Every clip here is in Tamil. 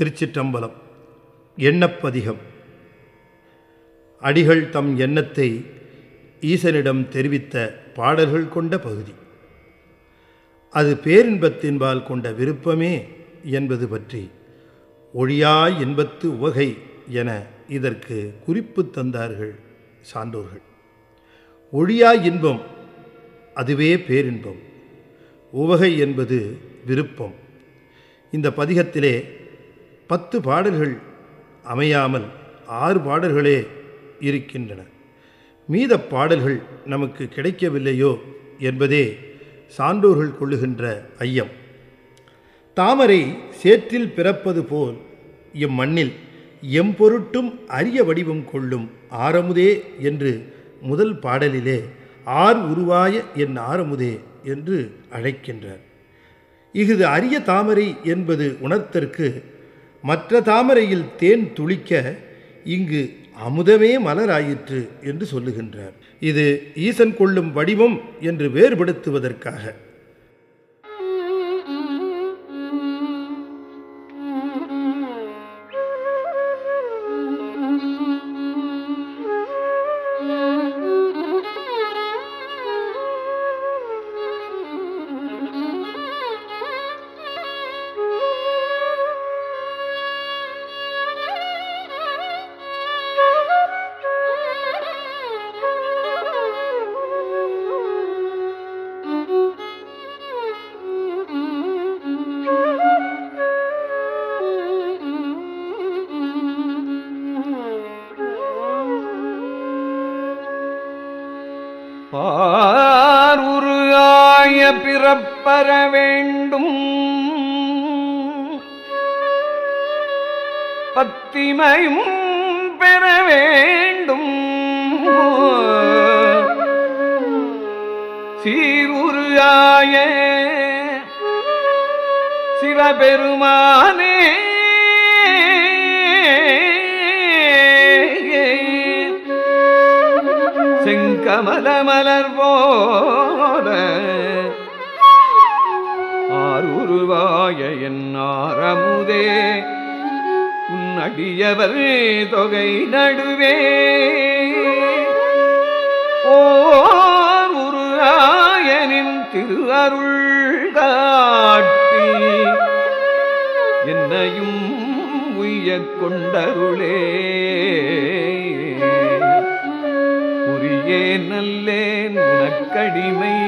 திருச்சிற்றம்பலம். எண்ணப்பதிகம். அடிகள் தம் எண்ணத்தை ஈசனிடம் தெரிவித்த பாடல்கள் கொண்ட பகுதி. அது பேரின்பத்தின்பால் கொண்ட விருப்பமே என்பது பற்றி ஒழியாய் இன்பத்து உவகை என இதற்கு குறிப்பு தந்தார்கள் சான்றோர்கள். ஒழியா இன்பம் அதுவே பேரின்பம். உவகை என்பது விருப்பம். இந்த பதிகத்திலே பத்து பாடல்கள் அமையாமல் ஆறு பாடல்களே இருக்கின்றன. மீத பாடல்கள் நமக்கு கிடைக்கவில்லையோ என்பதே சான்றோர்கள் கொள்ளுகின்ற ஐயம். தாமரை சேற்றில் பிறப்பது போல் இம்மண்ணில் எம்பொருட்டும் அரிய வடிவம் கொள்ளும் ஆரமுதே என்று முதல் பாடலிலே ஆர் உருவாய என் ஆரமுதே என்று அழைக்கின்றார். இஃது அரிய தாமரை என்பது உணர்த்தற்கு மற்ற தாமரையில் தேன் துளிக்க இங்கு அமுதமே மலராயிற்று என்று சொல்லுகின்றார். இது ஈசன் கொள்ளும் வடிவம் என்று வேறுபடுத்துவதற்காக. பாருரு ஆய பிறப்பற வேண்டும். பத்திமையும் பெற வேண்டும். சீருரு ஆய சிவபெருமானே செங்கமல மலர் போல ஆருருவாய என் ஆரமுதே உன் தொகை நடுவே. ஓர் திரு திருஅருள் காட்டி என்னையும் உய்யக் கொண்டருளே. புரியேன் நல்லேன் உனக்கடிமை.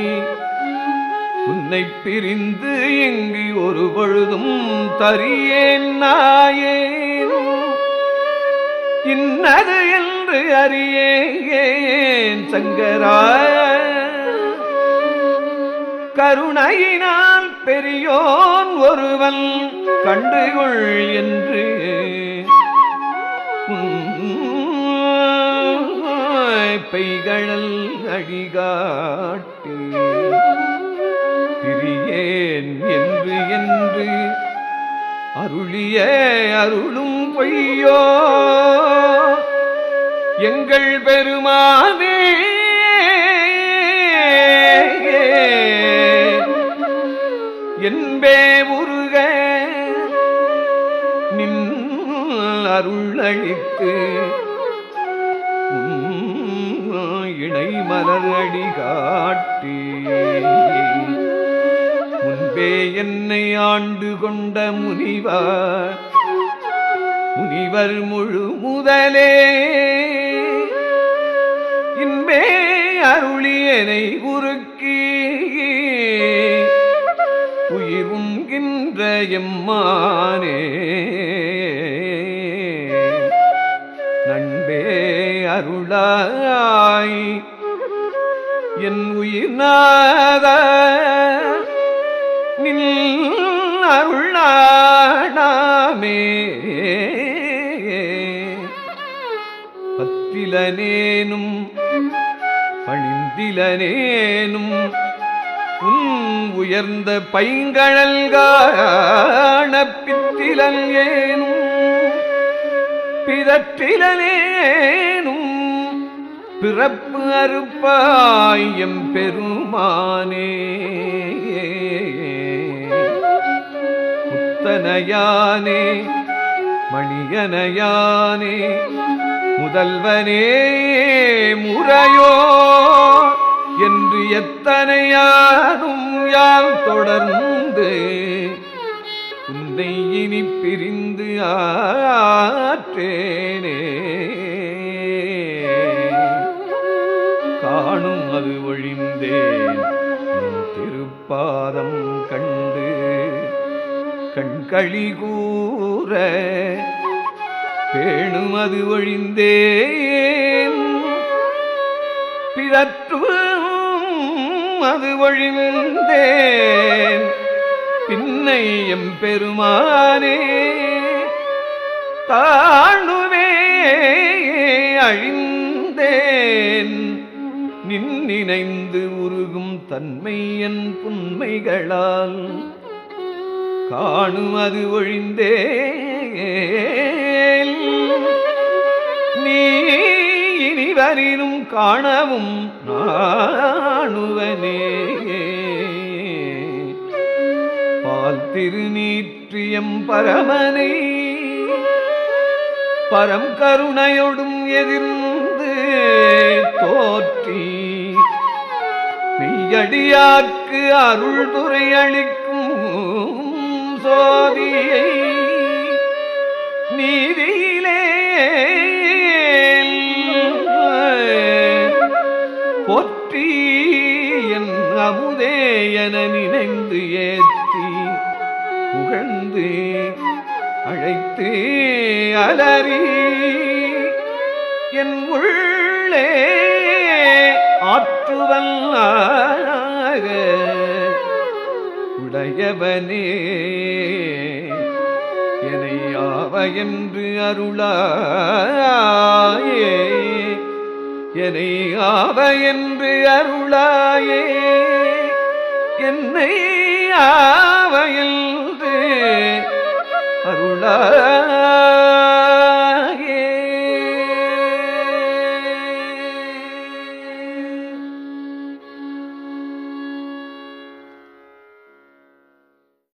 உன்னை பிரிந்து இங்கு ஒரு பொழுதும் தரியேன் நாயேன். இன்னது என்று அறியேன் சங்கரா கருணையினால் பெரியோன் ஒருவன் கண்டுகொள் என்று பெய்கழல் அடிகாட்டி. பிரியேன் என்று என்று அருளிய அருளும் பொய்யோ? எங்கள் பெருமானே என்பே உருக நின் அருள் அளித்து இணை மலரடி காட்டி முன்பே என்னை ஆண்டு கொண்ட முனிவர் முனிவர் முழு முதலே. இன்பே அருளியனை உருக்கி. உயிர் உண்கின்ற எம்மானே. நண்பே அருளாய் நின்னாத நாத நில் பத்திலனேனும் பணிந்திலனேனும் உன் உயர்ந்த பைங்கழல் காண பித்திலன் ஏனும் பிதற்றிலனேனும் பிறப்பு அறுப்பாயம் பெருமானே. முத்தனையானே மணியனையானே முதல்வனே முறையோ என்று எத்தனையானும் யால் தொடர்ந்து உன்னை இனி பிரிந்து ஆற்றேனே. காணும் அது ஒழிந்தேன். திருப்பாதம் கண்டு கண்களி கூற பேணும் அது ஒழிந்தேன். பிறற்றும் அது ஒழிந்தேன். பின்னை எம் பெருமானே தாண்டுவே அழிந்தேன். நின் நினைந்து உருகும் தன்மை என் புன்மைகளால் காணும் அது ஒழிந்தே நீ இனிவரினும் காணவும் நாணுவனே. பால் திருநீற்றியம் பரமனை பரம் கருணையொடும் எதிர்ந்து தோற்றி மெய்யடியார்க்கு அருள் துறையளிக்கும் சோதியை நீதியிலே பொற்றி என் அமுதே என நினைந்து ஏற்றி புகழ்ந்து அழைத்து அலறி என் உள்ளே ஆற்றுவல்லாக உடையவனே. எனையாவ என்று அருளாயே. எனையாவ என்று அருளாயே. என்னை ஆவ என்று அருளாயே.